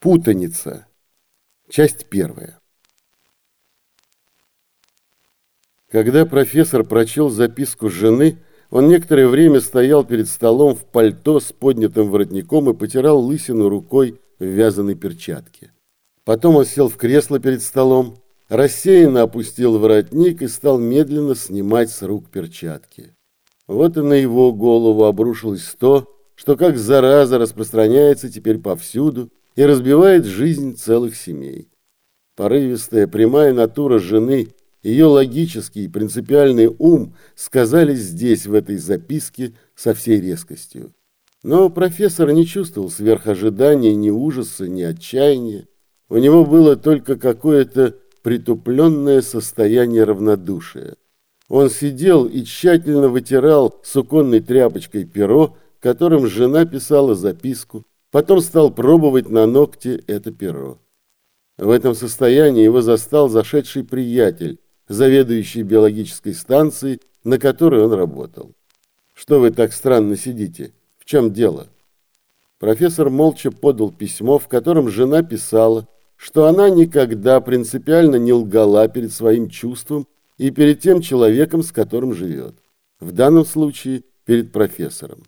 Путаница. Часть первая. Когда профессор прочел записку жены, он некоторое время стоял перед столом в пальто с поднятым воротником и потирал лысину рукой в вязаной перчатке. Потом он сел в кресло перед столом, рассеянно опустил воротник и стал медленно снимать с рук перчатки. Вот и на его голову обрушилось то, что как зараза распространяется теперь повсюду, и разбивает жизнь целых семей. Порывистая прямая натура жены, ее логический и принципиальный ум сказались здесь, в этой записке, со всей резкостью. Но профессор не чувствовал сверхожидания ни ужаса, ни отчаяния. У него было только какое-то притупленное состояние равнодушия. Он сидел и тщательно вытирал суконной тряпочкой перо, которым жена писала записку, Потом стал пробовать на ногте это перо. В этом состоянии его застал зашедший приятель, заведующий биологической станцией, на которой он работал. «Что вы так странно сидите? В чем дело?» Профессор молча подал письмо, в котором жена писала, что она никогда принципиально не лгала перед своим чувством и перед тем человеком, с которым живет. В данном случае перед профессором.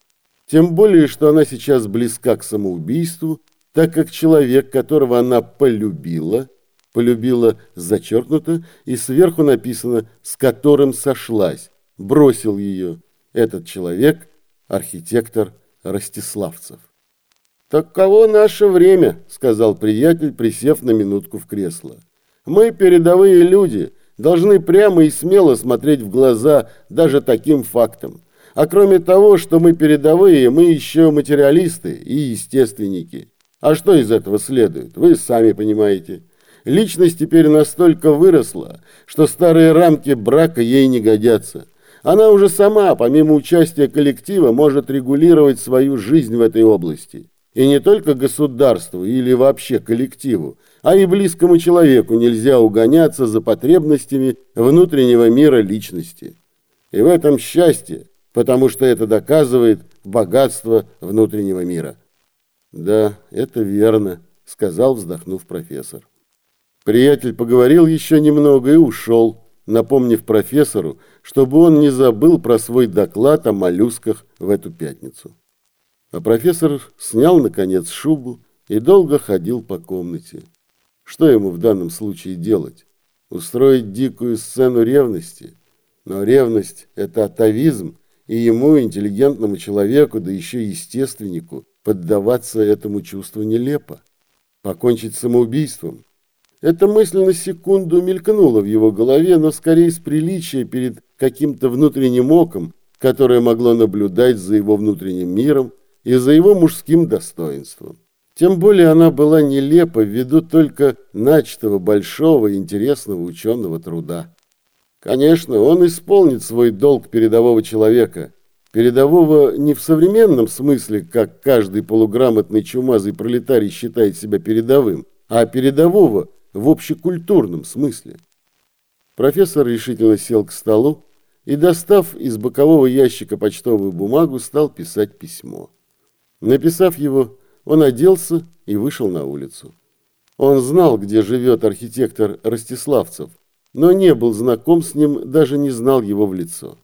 Тем более, что она сейчас близка к самоубийству, так как человек, которого она полюбила, полюбила зачеркнуто и сверху написано «с которым сошлась», бросил ее. Этот человек – архитектор Ростиславцев. «Таково наше время», – сказал приятель, присев на минутку в кресло. «Мы, передовые люди, должны прямо и смело смотреть в глаза даже таким фактам. А кроме того, что мы передовые, мы еще материалисты и естественники. А что из этого следует, вы сами понимаете. Личность теперь настолько выросла, что старые рамки брака ей не годятся. Она уже сама, помимо участия коллектива, может регулировать свою жизнь в этой области. И не только государству или вообще коллективу, а и близкому человеку нельзя угоняться за потребностями внутреннего мира личности. И в этом счастье потому что это доказывает богатство внутреннего мира. Да, это верно, сказал, вздохнув профессор. Приятель поговорил еще немного и ушел, напомнив профессору, чтобы он не забыл про свой доклад о моллюсках в эту пятницу. А профессор снял, наконец, шубу и долго ходил по комнате. Что ему в данном случае делать? Устроить дикую сцену ревности? Но ревность – это атовизм, и ему, интеллигентному человеку, да еще естественнику, поддаваться этому чувству нелепо. Покончить самоубийством. Эта мысль на секунду мелькнула в его голове, но скорее с приличия перед каким-то внутренним оком, которое могло наблюдать за его внутренним миром и за его мужским достоинством. Тем более она была нелепа ввиду только начатого большого интересного ученого труда. Конечно, он исполнит свой долг передового человека. Передового не в современном смысле, как каждый полуграмотный чумазый пролетарий считает себя передовым, а передового в общекультурном смысле. Профессор решительно сел к столу и, достав из бокового ящика почтовую бумагу, стал писать письмо. Написав его, он оделся и вышел на улицу. Он знал, где живет архитектор Ростиславцев, но не был знаком с ним, даже не знал его в лицо.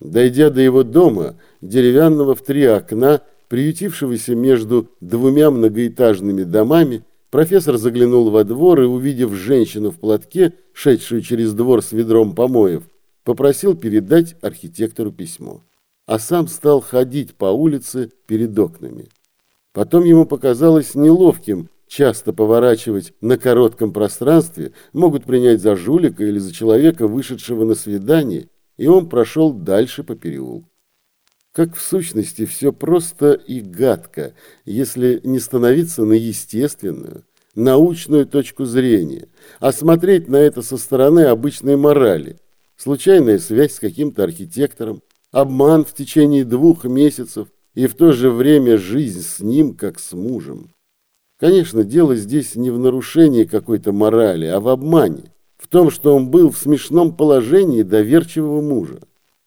Дойдя до его дома, деревянного в три окна, приютившегося между двумя многоэтажными домами, профессор заглянул во двор и, увидев женщину в платке, шедшую через двор с ведром помоев, попросил передать архитектору письмо. А сам стал ходить по улице перед окнами. Потом ему показалось неловким часто поворачивать на коротком пространстве, могут принять за жулика или за человека, вышедшего на свидание, и он прошел дальше по переулку. Как в сущности все просто и гадко, если не становиться на естественную, научную точку зрения, а смотреть на это со стороны обычной морали, случайная связь с каким-то архитектором, обман в течение двух месяцев и в то же время жизнь с ним, как с мужем. Конечно, дело здесь не в нарушении какой-то морали, а в обмане, в том, что он был в смешном положении доверчивого мужа.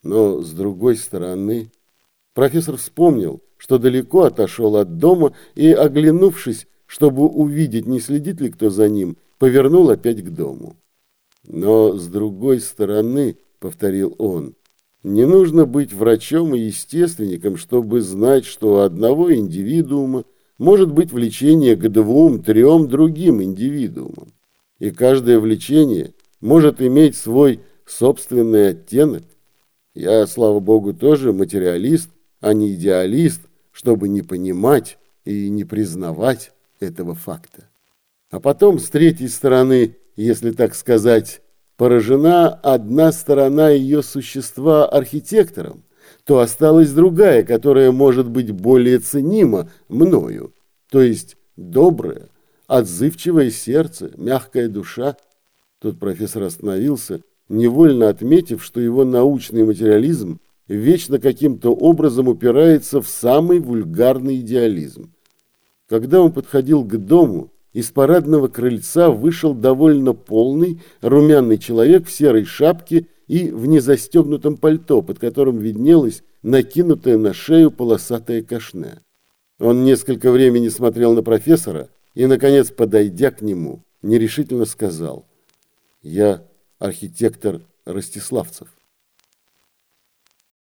Но, с другой стороны, профессор вспомнил, что далеко отошел от дома и, оглянувшись, чтобы увидеть, не следит ли кто за ним, повернул опять к дому. Но с другой стороны, повторил он, не нужно быть врачом и естественником, чтобы знать, что у одного индивидуума может быть влечение к двум-трем другим индивидуумам. И каждое влечение может иметь свой собственный оттенок. Я, слава богу, тоже материалист, а не идеалист, чтобы не понимать и не признавать этого факта. А потом, с третьей стороны, если так сказать, поражена одна сторона ее существа архитектором, то осталась другая, которая может быть более ценима мною, то есть доброе, отзывчивое сердце, мягкая душа. Тут профессор остановился, невольно отметив, что его научный материализм вечно каким-то образом упирается в самый вульгарный идеализм. Когда он подходил к дому, из парадного крыльца вышел довольно полный, румяный человек в серой шапке и в незастегнутом пальто, под которым виднелась накинутая на шею полосатая кашне. Он несколько времени смотрел на профессора и, наконец, подойдя к нему, нерешительно сказал «Я архитектор Ростиславцев».